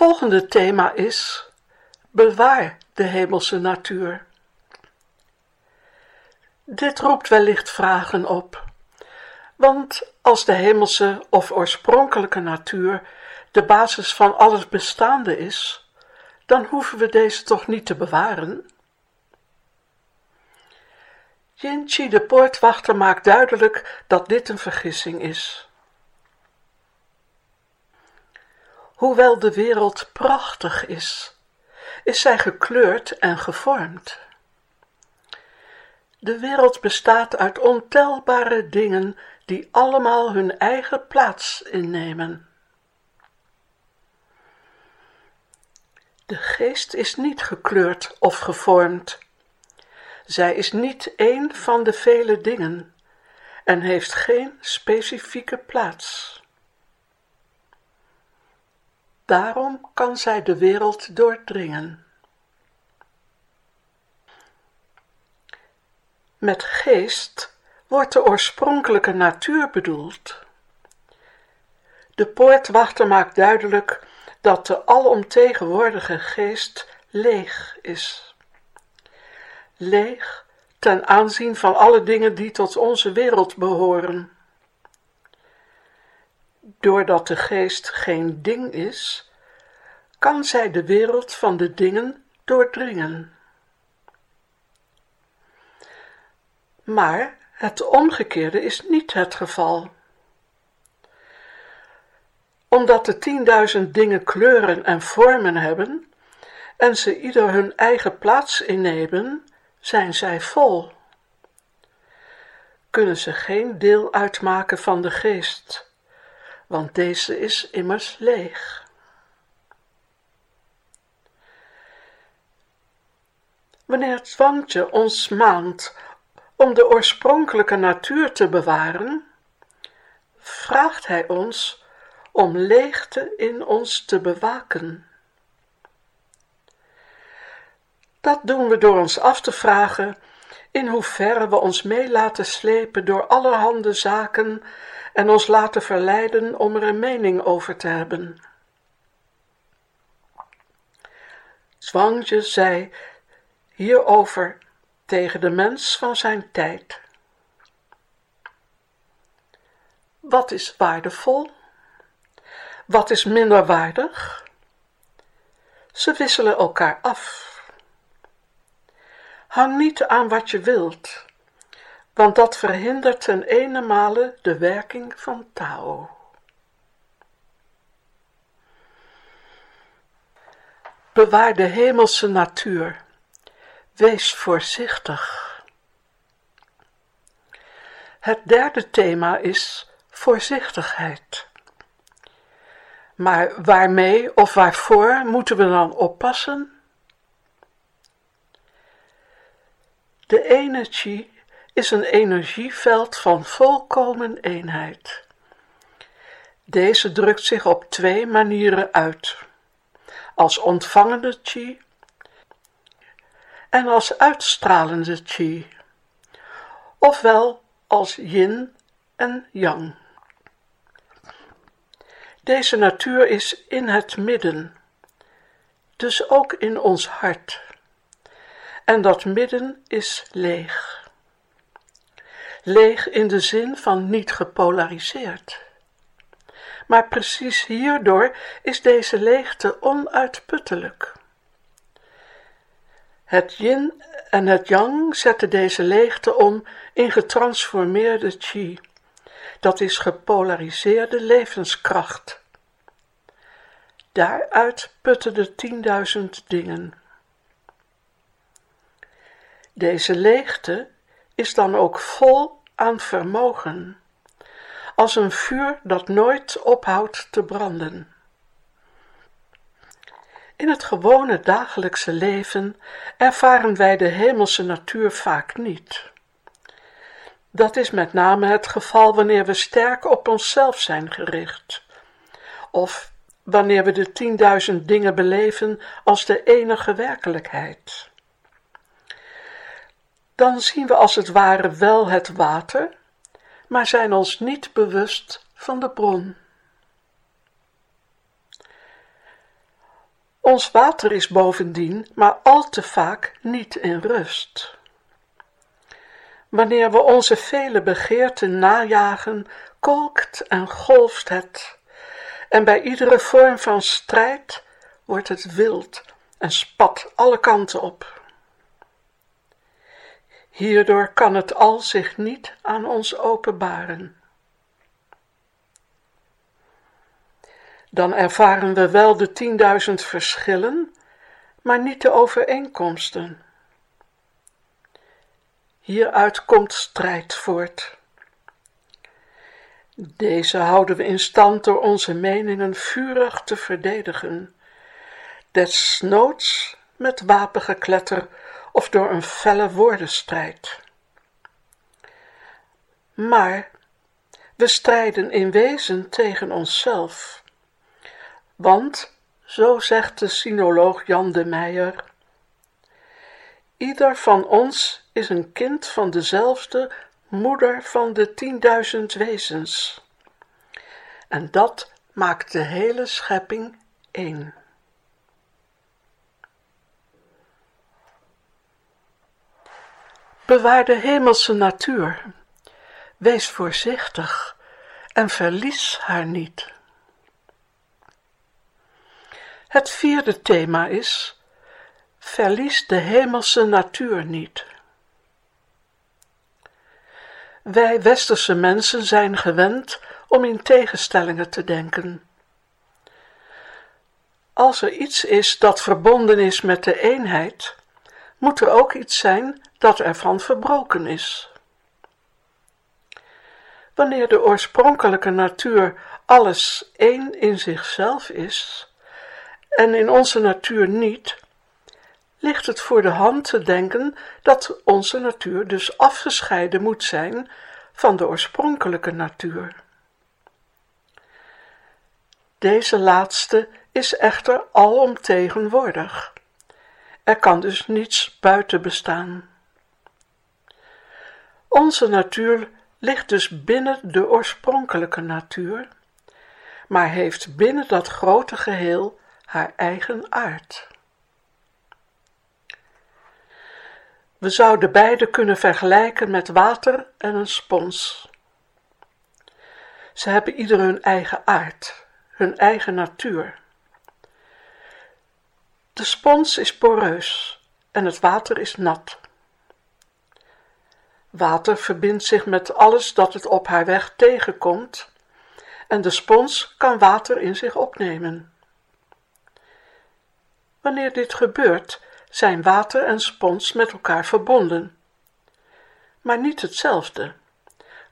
Volgende thema is bewaar de hemelse natuur. Dit roept wellicht vragen op, want als de hemelse of oorspronkelijke natuur de basis van alles bestaande is, dan hoeven we deze toch niet te bewaren? Jinchi de poortwachter maakt duidelijk dat dit een vergissing is. Hoewel de wereld prachtig is, is zij gekleurd en gevormd. De wereld bestaat uit ontelbare dingen die allemaal hun eigen plaats innemen. De geest is niet gekleurd of gevormd. Zij is niet één van de vele dingen en heeft geen specifieke plaats. Daarom kan zij de wereld doordringen. Met geest wordt de oorspronkelijke natuur bedoeld. De poortwachter maakt duidelijk dat de alomtegenwoordige geest leeg is. Leeg ten aanzien van alle dingen die tot onze wereld behoren. Doordat de geest geen ding is, kan zij de wereld van de dingen doordringen. Maar het omgekeerde is niet het geval. Omdat de tienduizend dingen kleuren en vormen hebben, en ze ieder hun eigen plaats innemen, zijn zij vol. Kunnen ze geen deel uitmaken van de geest want deze is immers leeg. Wanneer het zwankje ons maand om de oorspronkelijke natuur te bewaren, vraagt hij ons om leegte in ons te bewaken. Dat doen we door ons af te vragen in hoeverre we ons mee laten slepen door allerhande zaken en ons laten verleiden om er een mening over te hebben. Zwangje zei hierover tegen de mens van zijn tijd. Wat is waardevol? Wat is minder waardig? Ze wisselen elkaar af. Hang niet aan wat je wilt, want dat verhindert ten de werking van Tao. Bewaar de hemelse natuur. Wees voorzichtig. Het derde thema is voorzichtigheid. Maar waarmee of waarvoor moeten we dan oppassen? De energie is een energieveld van volkomen eenheid. Deze drukt zich op twee manieren uit: als ontvangende chi en als uitstralende chi, ofwel als yin en yang. Deze natuur is in het midden, dus ook in ons hart. En dat midden is leeg leeg in de zin van niet gepolariseerd. Maar precies hierdoor is deze leegte onuitputtelijk. Het yin en het yang zetten deze leegte om in getransformeerde chi, dat is gepolariseerde levenskracht. Daaruit putten de tienduizend dingen. Deze leegte is dan ook vol aan vermogen, als een vuur dat nooit ophoudt te branden. In het gewone dagelijkse leven ervaren wij de hemelse natuur vaak niet. Dat is met name het geval wanneer we sterk op onszelf zijn gericht, of wanneer we de tienduizend dingen beleven als de enige werkelijkheid dan zien we als het ware wel het water, maar zijn ons niet bewust van de bron. Ons water is bovendien maar al te vaak niet in rust. Wanneer we onze vele begeerten najagen, kolkt en golft het, en bij iedere vorm van strijd wordt het wild en spat alle kanten op. Hierdoor kan het al zich niet aan ons openbaren. Dan ervaren we wel de tienduizend verschillen, maar niet de overeenkomsten. Hieruit komt strijd voort. Deze houden we in stand door onze meningen vurig te verdedigen, desnoods met wapengekletter of door een felle woordenstrijd. Maar we strijden in wezen tegen onszelf, want, zo zegt de sinoloog Jan de Meijer, ieder van ons is een kind van dezelfde moeder van de tienduizend wezens. En dat maakt de hele schepping één. Bewaar de hemelse natuur. Wees voorzichtig en verlies haar niet. Het vierde thema is: verlies de hemelse natuur niet. Wij westerse mensen zijn gewend om in tegenstellingen te denken. Als er iets is dat verbonden is met de eenheid, moet er ook iets zijn dat ervan verbroken is. Wanneer de oorspronkelijke natuur alles één in zichzelf is, en in onze natuur niet, ligt het voor de hand te denken dat onze natuur dus afgescheiden moet zijn van de oorspronkelijke natuur. Deze laatste is echter alomtegenwoordig. Er kan dus niets buiten bestaan. Onze natuur ligt dus binnen de oorspronkelijke natuur, maar heeft binnen dat grote geheel haar eigen aard. We zouden beide kunnen vergelijken met water en een spons. Ze hebben ieder hun eigen aard, hun eigen natuur. De spons is poreus en het water is nat. Water verbindt zich met alles dat het op haar weg tegenkomt en de spons kan water in zich opnemen. Wanneer dit gebeurt, zijn water en spons met elkaar verbonden. Maar niet hetzelfde,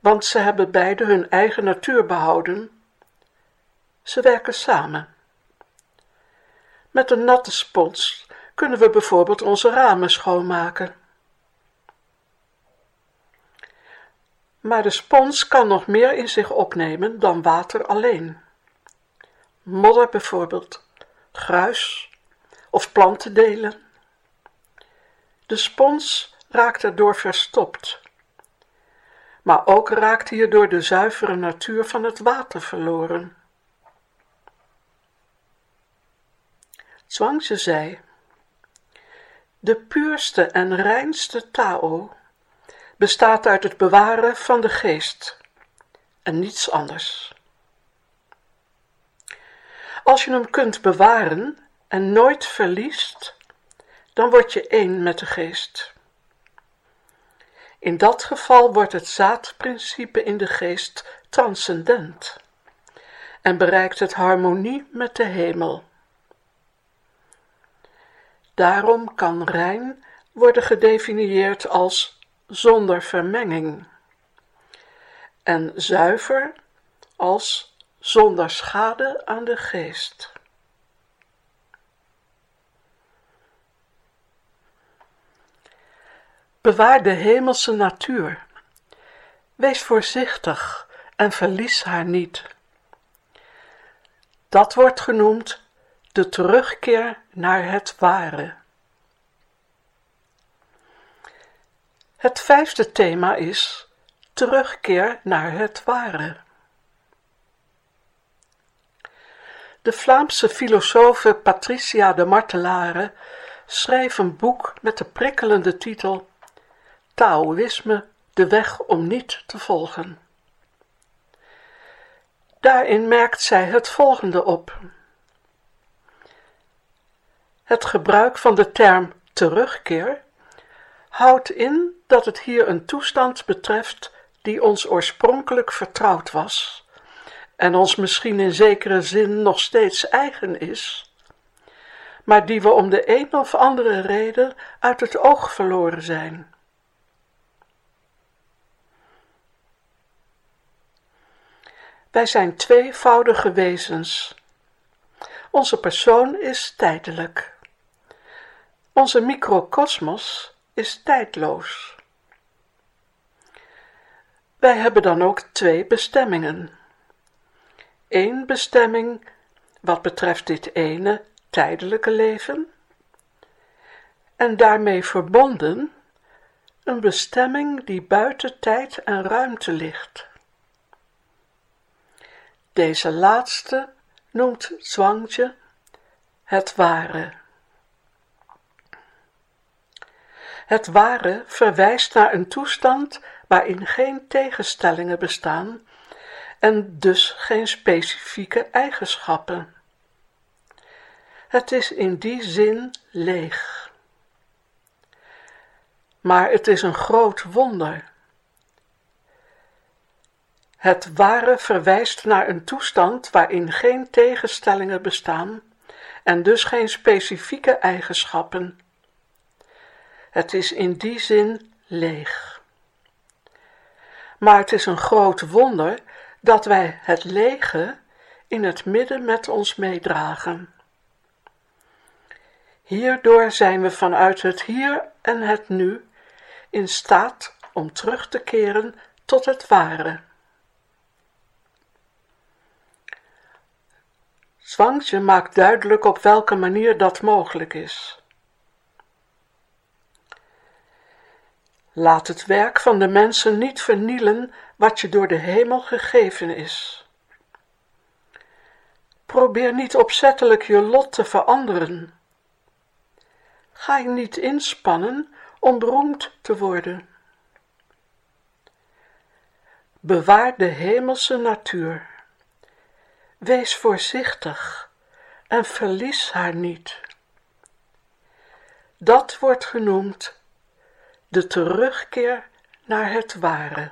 want ze hebben beide hun eigen natuur behouden. Ze werken samen. Met een natte spons kunnen we bijvoorbeeld onze ramen schoonmaken. Maar de spons kan nog meer in zich opnemen dan water alleen. Modder bijvoorbeeld, gruis of plantendelen. De spons raakt erdoor verstopt, maar ook raakt hierdoor de zuivere natuur van het water verloren. Zhuangzi zei, de puurste en reinste Tao bestaat uit het bewaren van de geest en niets anders. Als je hem kunt bewaren en nooit verliest, dan word je één met de geest. In dat geval wordt het zaadprincipe in de geest transcendent en bereikt het harmonie met de hemel. Daarom kan rein worden gedefinieerd als zonder vermenging en zuiver als zonder schade aan de geest. Bewaar de hemelse natuur. Wees voorzichtig en verlies haar niet. Dat wordt genoemd de terugkeer naar het ware. Het vijfde thema is terugkeer naar het ware. De Vlaamse filosofe Patricia de Martelare schreef een boek met de prikkelende titel Taoïsme, de weg om niet te volgen. Daarin merkt zij het volgende op. Het gebruik van de term terugkeer houdt in dat het hier een toestand betreft die ons oorspronkelijk vertrouwd was en ons misschien in zekere zin nog steeds eigen is, maar die we om de een of andere reden uit het oog verloren zijn. Wij zijn tweevoudige wezens. Onze persoon is tijdelijk. Onze microcosmos is tijdloos. Wij hebben dan ook twee bestemmingen. Eén bestemming wat betreft dit ene tijdelijke leven, en daarmee verbonden een bestemming die buiten tijd en ruimte ligt. Deze laatste noemt Zhuangzi het ware. Het ware verwijst naar een toestand waarin geen tegenstellingen bestaan en dus geen specifieke eigenschappen. Het is in die zin leeg. Maar het is een groot wonder. Het ware verwijst naar een toestand waarin geen tegenstellingen bestaan en dus geen specifieke eigenschappen. Het is in die zin leeg. Maar het is een groot wonder dat wij het lege in het midden met ons meedragen. Hierdoor zijn we vanuit het hier en het nu in staat om terug te keren tot het ware. Zwangsje maakt duidelijk op welke manier dat mogelijk is. Laat het werk van de mensen niet vernielen wat je door de hemel gegeven is. Probeer niet opzettelijk je lot te veranderen. Ga je niet inspannen om beroemd te worden. Bewaar de hemelse natuur. Wees voorzichtig en verlies haar niet. Dat wordt genoemd de terugkeer naar het ware.